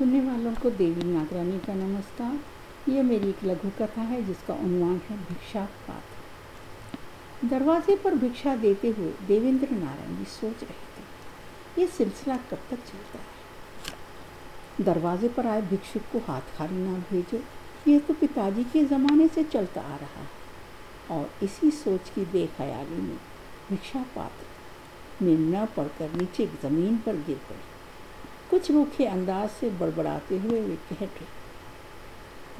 सुनने वालों को देवी नागरानी का नमस्कार। यह मेरी एक लघु कथा है, जिसका उन्वान है भिक्षा पात्र दरवाजे पर भिक्षा देते हुए देवेंद्र नारायण जी सोच रहे थे, ये सिलसिला कब तक चलता है? दरवाजे पर आए भिक्षुक को हाथ खाली ना भेजो। ये तो पिताजी के ज़माने से चलता आ रहा है। और इसी सोच की बेख्याली में भिक्षा पात्र में न पड़कर नीचे ज़मीन पर गिर पड़े। कुछ रूखे अंदाज से बड़बड़ाते हुए वे कह रहे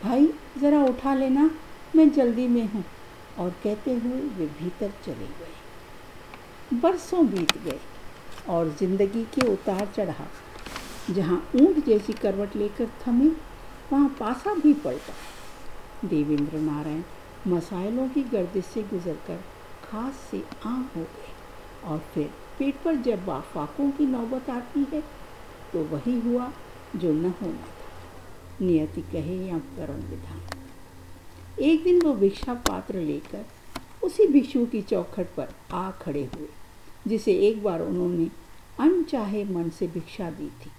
भाई, ज़रा उठा लेना, मैं जल्दी में हूँ। और कहते हुए वे भीतर चले गए। बरसों बीत गए और ज़िंदगी के उतार चढ़ाव, जहाँ ऊँट जैसी करवट लेकर थमे, वहाँ पासा भी पड़ता देवेंद्र नारायण मसाइलों की गर्दिश से गुजरकर खास से आम हो गए और फिर पेट पर जब वाफाकों की नौबत आती है तो वही हुआ जो न होना था। नियति कहे या करण विधान एक दिन वो भिक्षा पात्र लेकर उसी भिक्षु की चौखट पर आ खड़े हुए, जिसे एक बार उन्होंने अनचाहे मन से भिक्षा दी थी।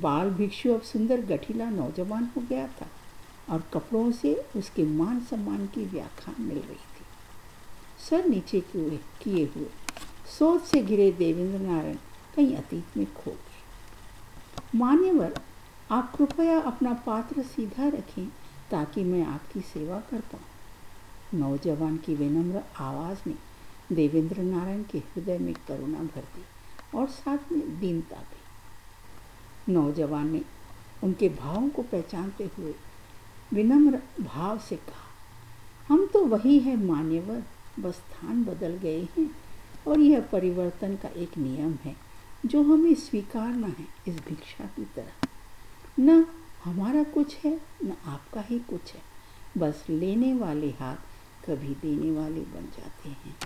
बाल भिक्षु अब सुंदर गठीला नौजवान हो गया था और कपड़ों से उसके मान सम्मान की व्याख्या मिल रही थी। सर नीचे किए हुए, सोच से घिरे देवेंद्र नारायण कहीं अतीत में खो गए। मान्यवर, आप कृपया अपना पात्र सीधा रखें ताकि मैं आपकी सेवा कर पाऊँ। नौजवान की विनम्र आवाज़ ने देवेंद्र नारायण के हृदय में करुणा भर दी और साथ में दीनता भी नौजवान ने उनके भावों को पहचानते हुए विनम्र भाव से कहा, हम तो वही है मान्यवर, बस स्थान बदल गए हैं और यह परिवर्तन का एक नियम है। जो हमें स्वीकारना है इस भिक्षा की तरह। न हमारा कुछ है, न आपका ही कुछ है। बस लेने वाले हाथ कभी देने वाले बन जाते हैं।